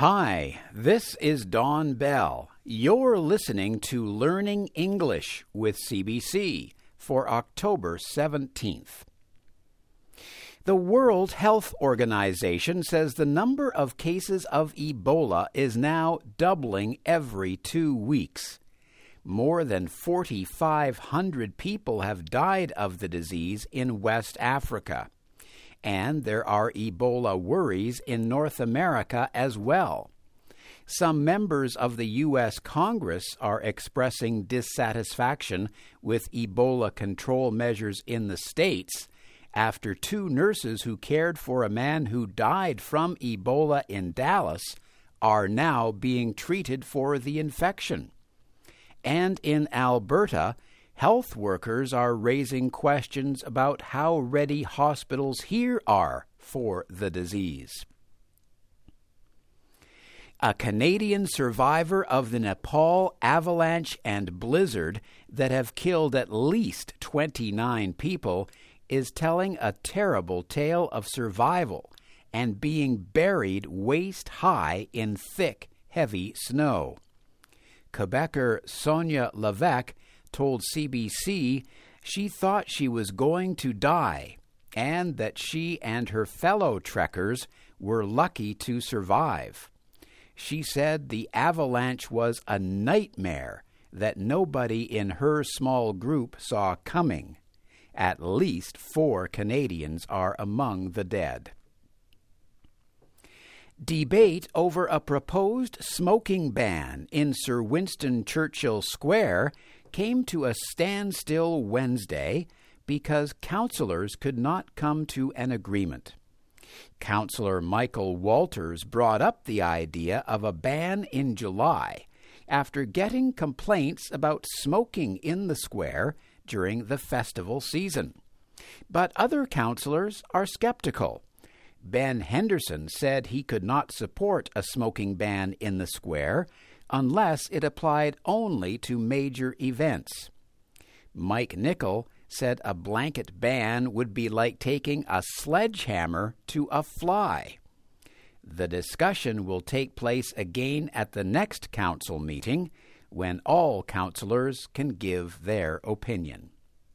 Hi, this is Don Bell. You're listening to Learning English with CBC for October 17th. The World Health Organization says the number of cases of Ebola is now doubling every two weeks. More than 4,500 people have died of the disease in West Africa and there are Ebola worries in North America as well. Some members of the U.S. Congress are expressing dissatisfaction with Ebola control measures in the states after two nurses who cared for a man who died from Ebola in Dallas are now being treated for the infection. And in Alberta, health workers are raising questions about how ready hospitals here are for the disease. A Canadian survivor of the Nepal avalanche and blizzard that have killed at least 29 people is telling a terrible tale of survival and being buried waist high in thick, heavy snow. Quebecer Sonia Levesque told CBC she thought she was going to die and that she and her fellow trekkers were lucky to survive. She said the avalanche was a nightmare that nobody in her small group saw coming. At least four Canadians are among the dead. Debate over a proposed smoking ban in Sir Winston Churchill Square came to a standstill Wednesday because councillors could not come to an agreement. Councillor Michael Walters brought up the idea of a ban in July after getting complaints about smoking in the square during the festival season. But other councillors are skeptical. Ben Henderson said he could not support a smoking ban in the square unless it applied only to major events. Mike Nickel said a blanket ban would be like taking a sledgehammer to a fly. The discussion will take place again at the next council meeting when all councillors can give their opinion.